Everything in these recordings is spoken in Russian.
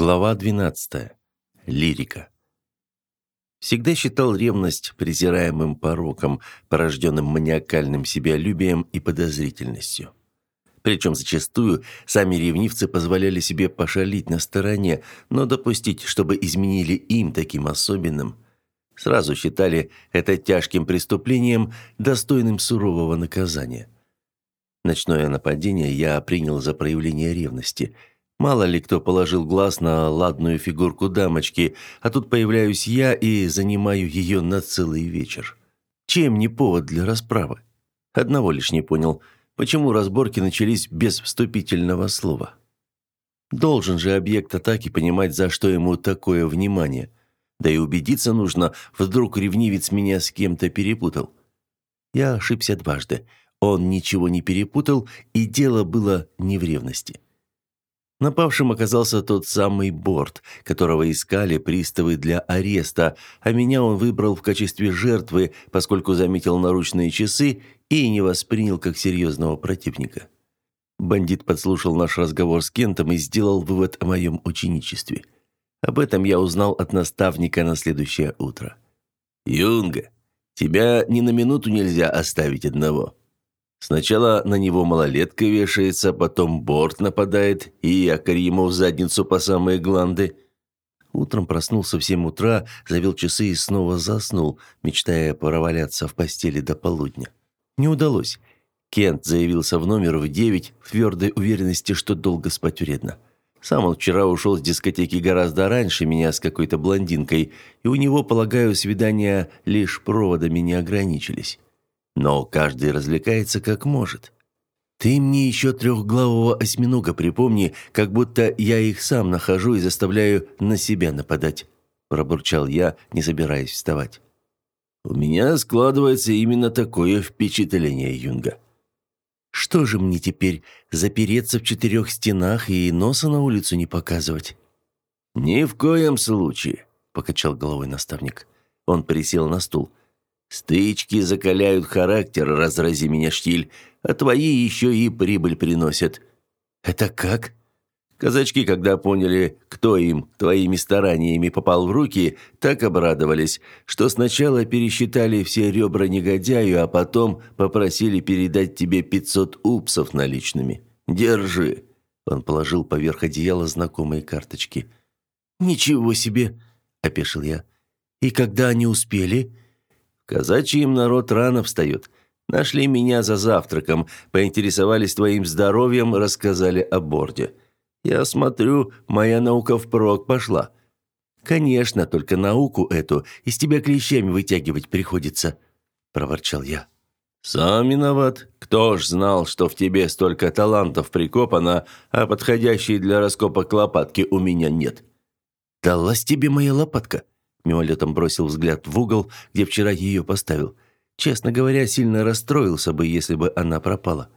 Глава 12. Лирика. Всегда считал ревность презираемым пороком, порожденным маниакальным себялюбием и подозрительностью. Причем зачастую сами ревнивцы позволяли себе пошалить на стороне, но допустить, чтобы изменили им таким особенным, сразу считали это тяжким преступлением, достойным сурового наказания. Ночное нападение я принял за проявление ревности – Мало ли кто положил глаз на ладную фигурку дамочки, а тут появляюсь я и занимаю ее на целый вечер. Чем не повод для расправы? Одного лишь не понял, почему разборки начались без вступительного слова. Должен же объект атаки понимать, за что ему такое внимание. Да и убедиться нужно, вдруг ревнивец меня с кем-то перепутал. Я ошибся дважды. Он ничего не перепутал, и дело было не в ревности. Напавшим оказался тот самый Борт, которого искали приставы для ареста, а меня он выбрал в качестве жертвы, поскольку заметил наручные часы и не воспринял как серьезного противника. Бандит подслушал наш разговор с Кентом и сделал вывод о моем ученичестве. Об этом я узнал от наставника на следующее утро. «Юнга, тебя ни на минуту нельзя оставить одного», Сначала на него малолетка вешается, потом борт нападает, и якорь ему в задницу по самые гланды. Утром проснулся в семь утра, завел часы и снова заснул, мечтая проваляться в постели до полудня. Не удалось. Кент заявился в номер в девять в твердой уверенности, что долго спать вредно. Сам он вчера ушел с дискотеки гораздо раньше меня с какой-то блондинкой, и у него, полагаю, свидания лишь проводами не ограничились. Но каждый развлекается как может. Ты мне еще трехглавого осьминога припомни, как будто я их сам нахожу и заставляю на себя нападать», – пробурчал я, не собираясь вставать. «У меня складывается именно такое впечатление, Юнга». «Что же мне теперь, запереться в четырех стенах и носа на улицу не показывать?» «Ни в коем случае», – покачал головой наставник. Он присел на стул. Стычки закаляют характер, разрази меня штиль, а твои еще и прибыль приносят. Это как? Казачки, когда поняли, кто им твоими стараниями попал в руки, так обрадовались, что сначала пересчитали все ребра негодяю, а потом попросили передать тебе пятьсот упсов наличными. Держи. Он положил поверх одеяла знакомые карточки. Ничего себе, опешил я. И когда они успели? Казачьим народ рано встает. Нашли меня за завтраком, поинтересовались твоим здоровьем, рассказали о борде. Я смотрю, моя наука впрок пошла. Конечно, только науку эту из тебя клещами вытягивать приходится, проворчал я. Сам виноват. Кто ж знал, что в тебе столько талантов прикопано, а подходящей для раскопок лопатки у меня нет? Далась тебе моя лопатка? Мимолетом бросил взгляд в угол, где вчера ее поставил. Честно говоря, сильно расстроился бы, если бы она пропала.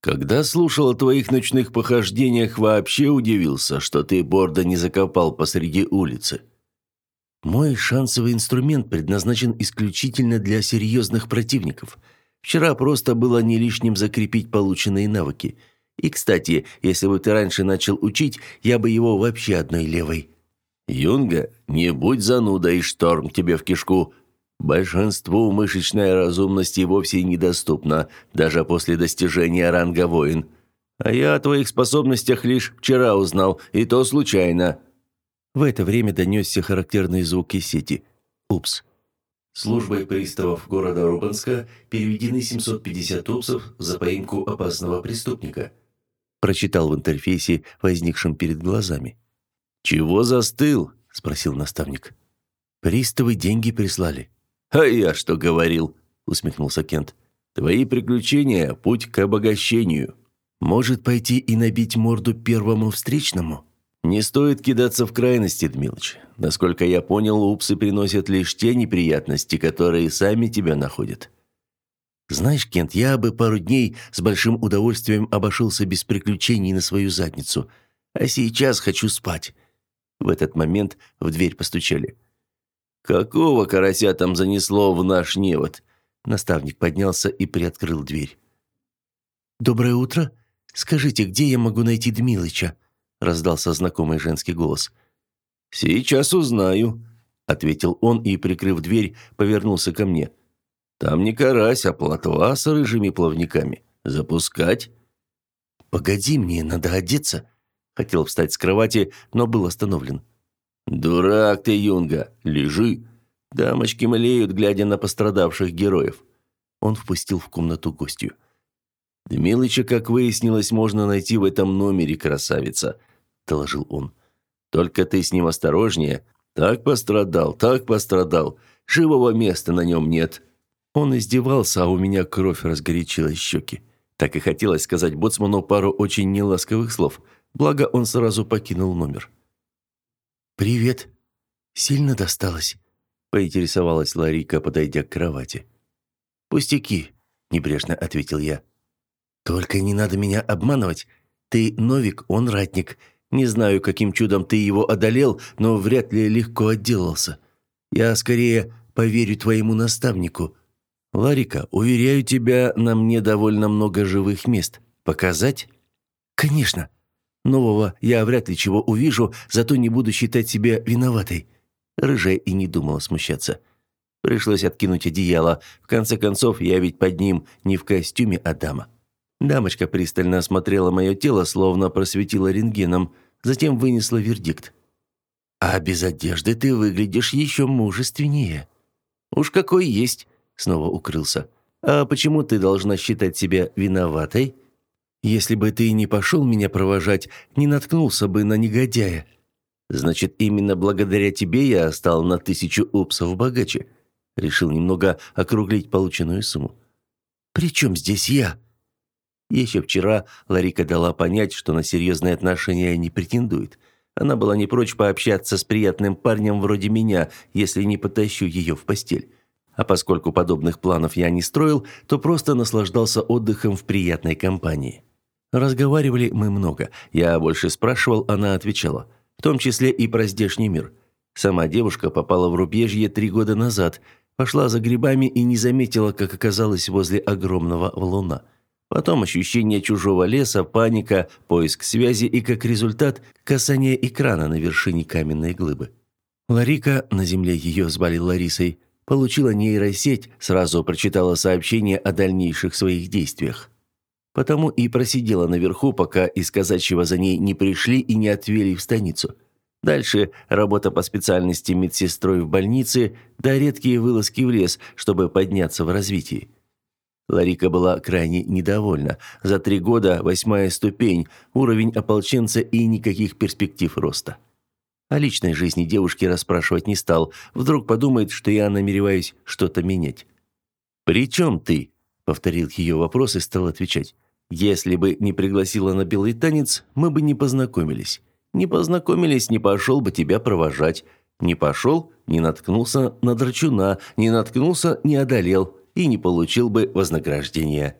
Когда слушал о твоих ночных похождениях, вообще удивился, что ты борда не закопал посреди улицы. Мой шансовый инструмент предназначен исключительно для серьезных противников. Вчера просто было не лишним закрепить полученные навыки. И, кстати, если бы ты раньше начал учить, я бы его вообще одной левой «Юнга, не будь занудой, шторм тебе в кишку. Большинству мышечная разумность и вовсе недоступна, даже после достижения ранга воин. А я о твоих способностях лишь вчера узнал, и то случайно». В это время донесся характерный звук из сети. «Упс». Службой приставов города Рубанска переведены 750 упсов за поимку опасного преступника. Прочитал в интерфейсе, возникшем перед глазами. «Чего застыл?» – спросил наставник. «Приставы деньги прислали». «А я что говорил?» – усмехнулся Кент. «Твои приключения – путь к обогащению. Может пойти и набить морду первому встречному?» «Не стоит кидаться в крайности, Дмилыч. Насколько я понял, упсы приносят лишь те неприятности, которые сами тебя находят». «Знаешь, Кент, я бы пару дней с большим удовольствием обошелся без приключений на свою задницу. А сейчас хочу спать. В этот момент в дверь постучали. «Какого карася там занесло в наш невод?» Наставник поднялся и приоткрыл дверь. «Доброе утро. Скажите, где я могу найти Дмилыча?» – раздался знакомый женский голос. «Сейчас узнаю», – ответил он и, прикрыв дверь, повернулся ко мне. «Там не карась, а плотва с рыжими плавниками. Запускать?» «Погоди, мне надо одеться», – хотел встать с кровати, но был остановлен. «Дурак ты, Юнга, лежи. Дамочки млеют, глядя на пострадавших героев». Он впустил в комнату гостью. «Дмилыча, как выяснилось, можно найти в этом номере, красавица», – доложил он. «Только ты с ним осторожнее. Так пострадал, так пострадал. Живого места на нем нет». Он издевался, а у меня кровь разгорячилась щеки. Так и хотелось сказать боцману пару очень неласковых слов, благо он сразу покинул номер. «Привет. Сильно досталось?» – поинтересовалась Ларика, подойдя к кровати. «Пустяки», – небрежно ответил я. «Только не надо меня обманывать. Ты новик, он ратник. Не знаю, каким чудом ты его одолел, но вряд ли легко отделался. Я скорее поверю твоему наставнику. Ларика, уверяю тебя, на мне довольно много живых мест. Показать?» «Конечно. Нового я вряд ли чего увижу, зато не буду считать себя виноватой». Рыжая и не думала смущаться. Пришлось откинуть одеяло. В конце концов, я ведь под ним не в костюме, а дама. Дамочка пристально осмотрела мое тело, словно просветила рентгеном, затем вынесла вердикт. «А без одежды ты выглядишь еще мужественнее». «Уж какой есть», — снова укрылся. «А почему ты должна считать себя виноватой?» «Если бы ты не пошел меня провожать, не наткнулся бы на негодяя». «Значит, именно благодаря тебе я стал на тысячу упсов богаче». Решил немного округлить полученную сумму. «При чем здесь я?» Еще вчера Ларика дала понять, что на серьезные отношения не претендует. Она была не прочь пообщаться с приятным парнем вроде меня, если не потащу ее в постель. А поскольку подобных планов я не строил, то просто наслаждался отдыхом в приятной компании. Разговаривали мы много. Я больше спрашивал, она отвечала. В том числе и про здешний мир. Сама девушка попала в рубежье три года назад, пошла за грибами и не заметила, как оказалась возле огромного валуна. Потом ощущение чужого леса, паника, поиск связи и, как результат, касание экрана на вершине каменной глыбы. Ларика, на земле ее звали Ларисой, получила нейросеть, сразу прочитала сообщение о дальнейших своих действиях. Потому и просидела наверху, пока из казачьего за ней не пришли и не отвели в станицу. Дальше работа по специальности медсестрой в больнице, да редкие вылазки в лес, чтобы подняться в развитии. Ларика была крайне недовольна. За три года восьмая ступень, уровень ополченца и никаких перспектив роста. О личной жизни девушки расспрашивать не стал. Вдруг подумает, что я намереваюсь что-то менять. «При чем ты?» – повторил ее вопрос и стал отвечать. «Если бы не пригласила на белый танец, мы бы не познакомились. Не познакомились, не пошел бы тебя провожать. Не пошел, не наткнулся на драчуна, не наткнулся, не одолел и не получил бы вознаграждения.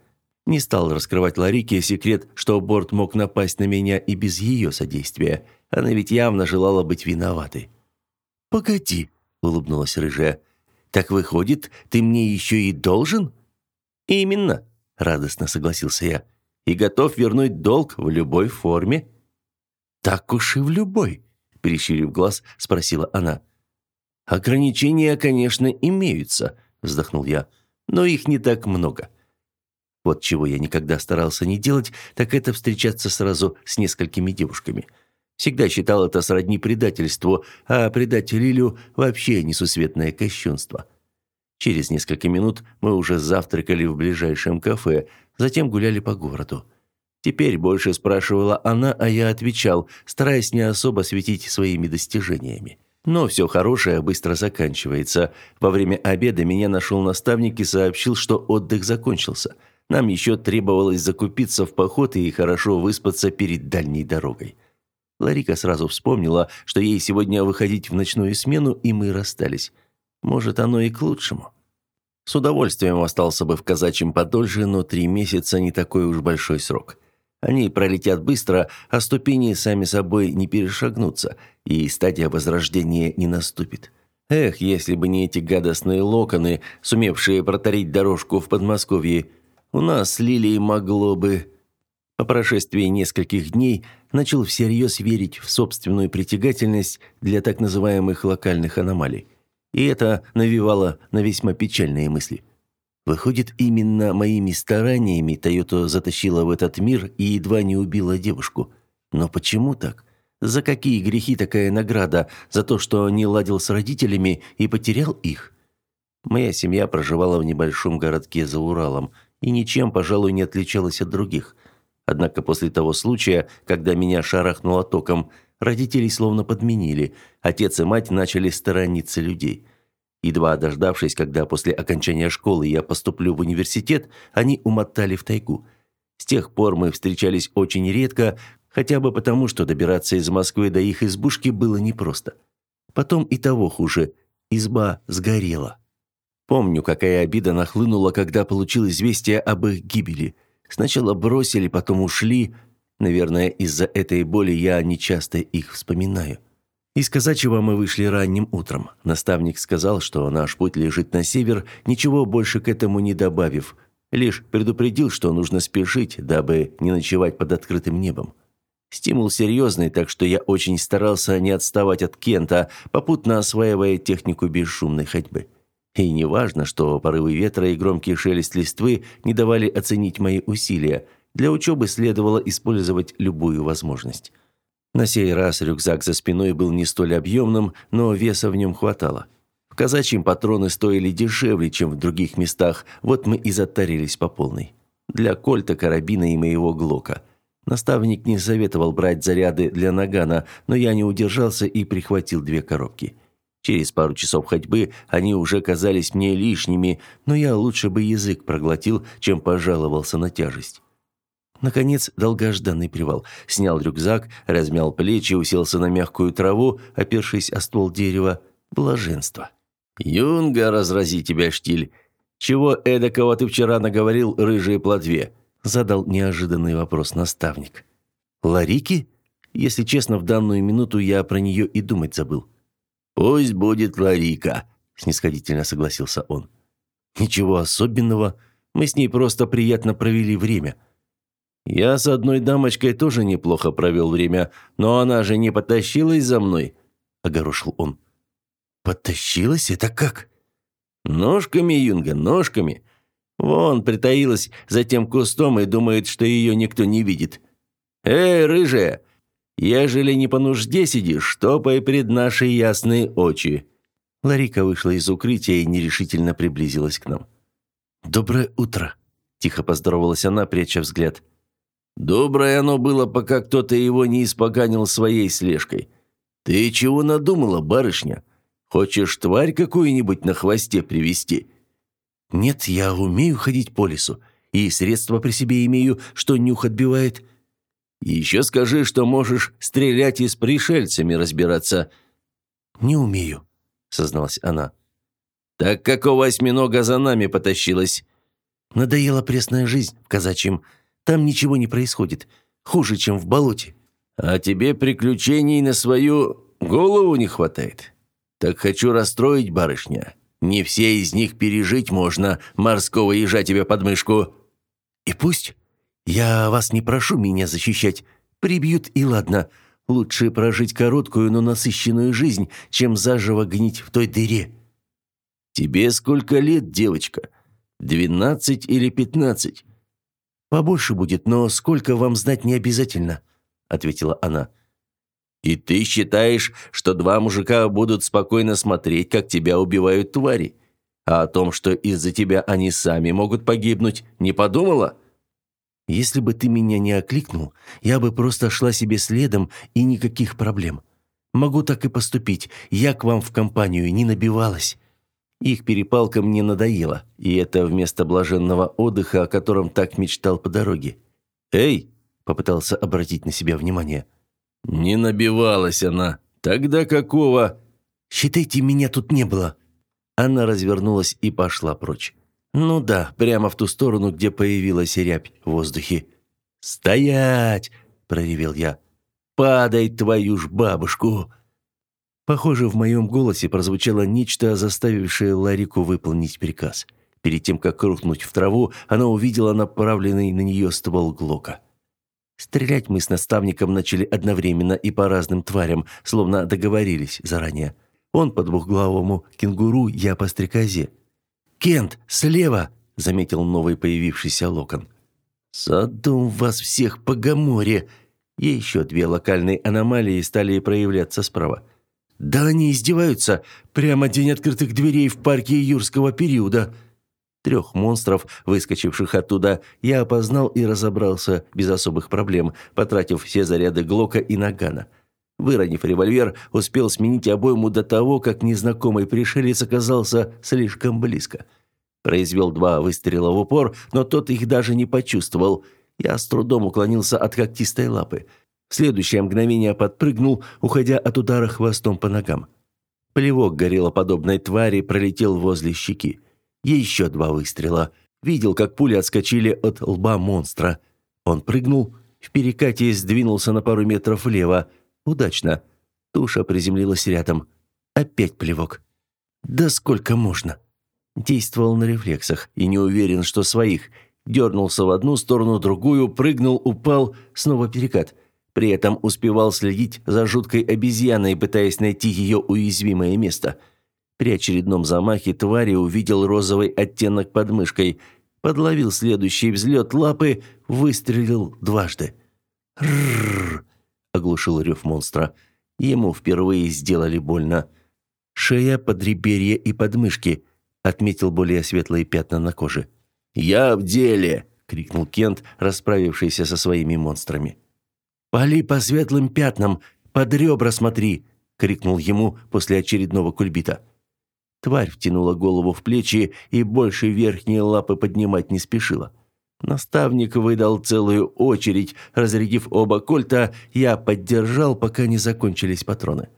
Не стал раскрывать Ларике секрет, что Борт мог напасть на меня и без ее содействия. Она ведь явно желала быть виноватой. «Погоди», — улыбнулась рыжая. «Так выходит, ты мне еще и должен?» «Именно», — радостно согласился я. «И готов вернуть долг в любой форме». «Так уж и в любой», — прищурив глаз, спросила она. «Ограничения, конечно, имеются», — вздохнул я но их не так много. Вот чего я никогда старался не делать, так это встречаться сразу с несколькими девушками. Всегда считал это сродни предательству, а предать Лилю вообще несусветное кощунство. Через несколько минут мы уже завтракали в ближайшем кафе, затем гуляли по городу. Теперь больше спрашивала она, а я отвечал, стараясь не особо светить своими достижениями. Но все хорошее быстро заканчивается. Во время обеда меня нашел наставник и сообщил, что отдых закончился. Нам еще требовалось закупиться в поход и хорошо выспаться перед дальней дорогой. Ларика сразу вспомнила, что ей сегодня выходить в ночную смену, и мы расстались. Может, оно и к лучшему. С удовольствием остался бы в казачьем подольше, но три месяца не такой уж большой срок. Они пролетят быстро, а ступени сами собой не перешагнутся, и стадия возрождения не наступит. Эх, если бы не эти гадостные локоны, сумевшие протарить дорожку в Подмосковье, у нас с Лилией могло бы... По прошествии нескольких дней начал всерьез верить в собственную притягательность для так называемых локальных аномалий. И это навевало на весьма печальные мысли. Выходит, именно моими стараниями Тойота затащила в этот мир и едва не убила девушку. Но почему так? За какие грехи такая награда? За то, что не ладил с родителями и потерял их? Моя семья проживала в небольшом городке за Уралом и ничем, пожалуй, не отличалась от других. Однако после того случая, когда меня шарахнуло током, родителей словно подменили. Отец и мать начали сторониться людей. Едва дождавшись, когда после окончания школы я поступлю в университет, они умотали в тайгу. С тех пор мы встречались очень редко, хотя бы потому, что добираться из Москвы до их избушки было непросто. Потом и того хуже. Изба сгорела. Помню, какая обида нахлынула, когда получил известие об их гибели. Сначала бросили, потом ушли. Наверное, из-за этой боли я нечасто их вспоминаю. Из Казачьего мы вышли ранним утром. Наставник сказал, что наш путь лежит на север, ничего больше к этому не добавив. Лишь предупредил, что нужно спешить, дабы не ночевать под открытым небом. Стимул серьезный, так что я очень старался не отставать от Кента, попутно осваивая технику бесшумной ходьбы. И не важно, что порывы ветра и громкий шелест листвы не давали оценить мои усилия. Для учебы следовало использовать любую возможность. На сей раз рюкзак за спиной был не столь объемным, но веса в нем хватало. В казачьем патроны стоили дешевле, чем в других местах, вот мы и затарились по полной. Для кольта, карабина и моего глока. Наставник не советовал брать заряды для нагана, но я не удержался и прихватил две коробки – Через пару часов ходьбы они уже казались мне лишними, но я лучше бы язык проглотил, чем пожаловался на тяжесть. Наконец, долгожданный привал. Снял рюкзак, размял плечи, уселся на мягкую траву, опершись о ствол дерева. Блаженство. «Юнга, разрази тебя, штиль! Чего эдакого ты вчера наговорил рыжей плотве?» Задал неожиданный вопрос наставник. «Ларики?» Если честно, в данную минуту я про нее и думать забыл. «Пусть будет Ларика», – снисходительно согласился он. «Ничего особенного. Мы с ней просто приятно провели время». «Я с одной дамочкой тоже неплохо провел время, но она же не потащилась за мной», – огорошил он. «Потащилась? Это как?» «Ножками, Юнга, ножками. Вон, притаилась за тем кустом и думает, что ее никто не видит. Эй, рыжая, Ежели не по нужде сидишь, топай пред наши ясные очи». Ларика вышла из укрытия и нерешительно приблизилась к нам. «Доброе утро», – тихо поздоровалась она, пряча взгляд. «Доброе оно было, пока кто-то его не испоганил своей слежкой. Ты чего надумала, барышня? Хочешь тварь какую-нибудь на хвосте привести? «Нет, я умею ходить по лесу, и средства при себе имею, что нюх отбивает. Еще скажи, что можешь стрелять и с пришельцами разбираться». «Не умею», — созналась она. «Так какого осьминога за нами потащилась?» «Надоела пресная жизнь в казачьем. Там ничего не происходит. Хуже, чем в болоте». «А тебе приключений на свою голову не хватает? Так хочу расстроить, барышня. Не все из них пережить можно, морского ежа тебе под мышку». «И пусть. «Я вас не прошу меня защищать. Прибьют и ладно. Лучше прожить короткую, но насыщенную жизнь, чем заживо гнить в той дыре». «Тебе сколько лет, девочка? Двенадцать или пятнадцать?» «Побольше будет, но сколько вам знать не обязательно», — ответила она. «И ты считаешь, что два мужика будут спокойно смотреть, как тебя убивают твари? А о том, что из-за тебя они сами могут погибнуть, не подумала?» Если бы ты меня не окликнул, я бы просто шла себе следом и никаких проблем. Могу так и поступить. Я к вам в компанию не набивалась. Их перепалка мне надоела, и это вместо блаженного отдыха, о котором так мечтал по дороге. «Эй!» – попытался обратить на себя внимание. «Не набивалась она. Тогда какого?» «Считайте, меня тут не было». Она развернулась и пошла прочь. Ну да, прямо в ту сторону, где появилась рябь в воздухе. «Стоять!» – проревел я. «Падай, твою ж бабушку!» Похоже, в моем голосе прозвучало нечто, заставившее Ларику выполнить приказ. Перед тем, как рухнуть в траву, она увидела направленный на нее ствол Глока. Стрелять мы с наставником начали одновременно и по разным тварям, словно договорились заранее. Он по двухглавому кенгуру, я по стрекозе. «Кент, слева!» – заметил новый появившийся локон. «Садом вас всех по гаморе!» И еще две локальные аномалии стали проявляться справа. «Да они издеваются! Прямо день открытых дверей в парке юрского периода!» Трех монстров, выскочивших оттуда, я опознал и разобрался без особых проблем, потратив все заряды Глока и Нагана. Выронив револьвер, успел сменить обойму до того, как незнакомый пришелец оказался слишком близко. Произвел два выстрела в упор, но тот их даже не почувствовал. Я с трудом уклонился от когтистой лапы. В следующее мгновение подпрыгнул, уходя от удара хвостом по ногам. Плевок горелоподобной твари пролетел возле щеки. Еще два выстрела. Видел, как пули отскочили от лба монстра. Он прыгнул, в перекате сдвинулся на пару метров влево. Удачно. Туша приземлилась рядом. Опять плевок. Да сколько можно? Действовал на рефлексах и не уверен, что своих. Дернулся в одну сторону, другую, прыгнул, упал, снова перекат. При этом успевал следить за жуткой обезьяной, пытаясь найти ее уязвимое место – при очередном замахе твари увидел розовый оттенок под подловил следующий взлет лапы, выстрелил дважды. «Ррррр!» — оглушил рев монстра. Ему впервые сделали больно. «Шея, подреберье и подмышки», — отметил более светлые пятна на коже. «Я в деле!» — крикнул Кент, расправившийся со своими монстрами. «Пали по светлым пятнам! Под ребра смотри!» — крикнул ему после очередного кульбита. Тварь втянула голову в плечи и больше верхние лапы поднимать не спешила. Наставник выдал целую очередь, разрядив оба кольта, я поддержал, пока не закончились патроны.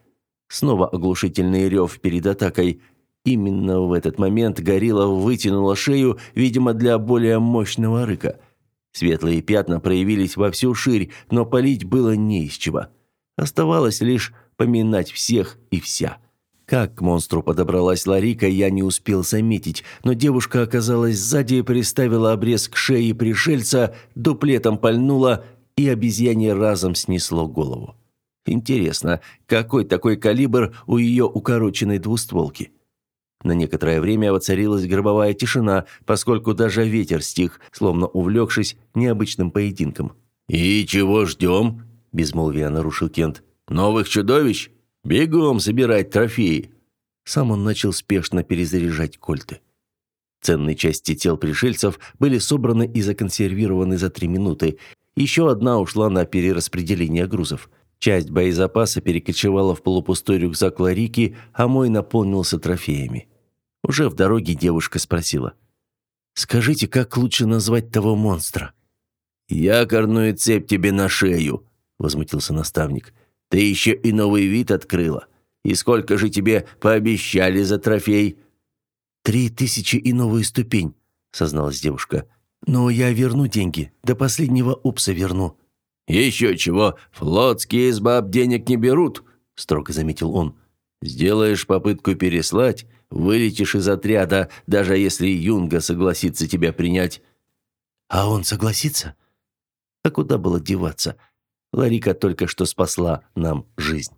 Снова оглушительный рев перед атакой. Именно в этот момент горилла вытянула шею, видимо, для более мощного рыка. Светлые пятна проявились во всю ширь, но палить было не из чего. Оставалось лишь поминать всех и вся. Как к монстру подобралась Ларика, я не успел заметить, но девушка оказалась сзади и приставила обрез к шее пришельца, дуплетом пальнула, и обезьяне разом снесло голову. Интересно, какой такой калибр у ее укороченной двустволки? На некоторое время воцарилась гробовая тишина, поскольку даже ветер стих, словно увлекшись необычным поединком. «И чего ждем?» – безмолвие нарушил Кент. «Новых чудовищ?» Бегом собирать трофеи!» Сам он начал спешно перезаряжать кольты. Ценные части тел пришельцев были собраны и законсервированы за три минуты. Еще одна ушла на перераспределение грузов. Часть боезапаса перекочевала в полупустой рюкзак Ларики, а мой наполнился трофеями. Уже в дороге девушка спросила. «Скажите, как лучше назвать того монстра?» «Якорную цепь тебе на шею», — возмутился наставник. Ты еще и новый вид открыла. И сколько же тебе пообещали за трофей?» «Три тысячи и новую ступень», — созналась девушка. «Но я верну деньги. До последнего упса верну». «Еще чего, флотские из баб денег не берут», — строго заметил он. «Сделаешь попытку переслать, вылетишь из отряда, даже если Юнга согласится тебя принять». «А он согласится?» «А куда было деваться?» Ларика только что спасла нам жизнь.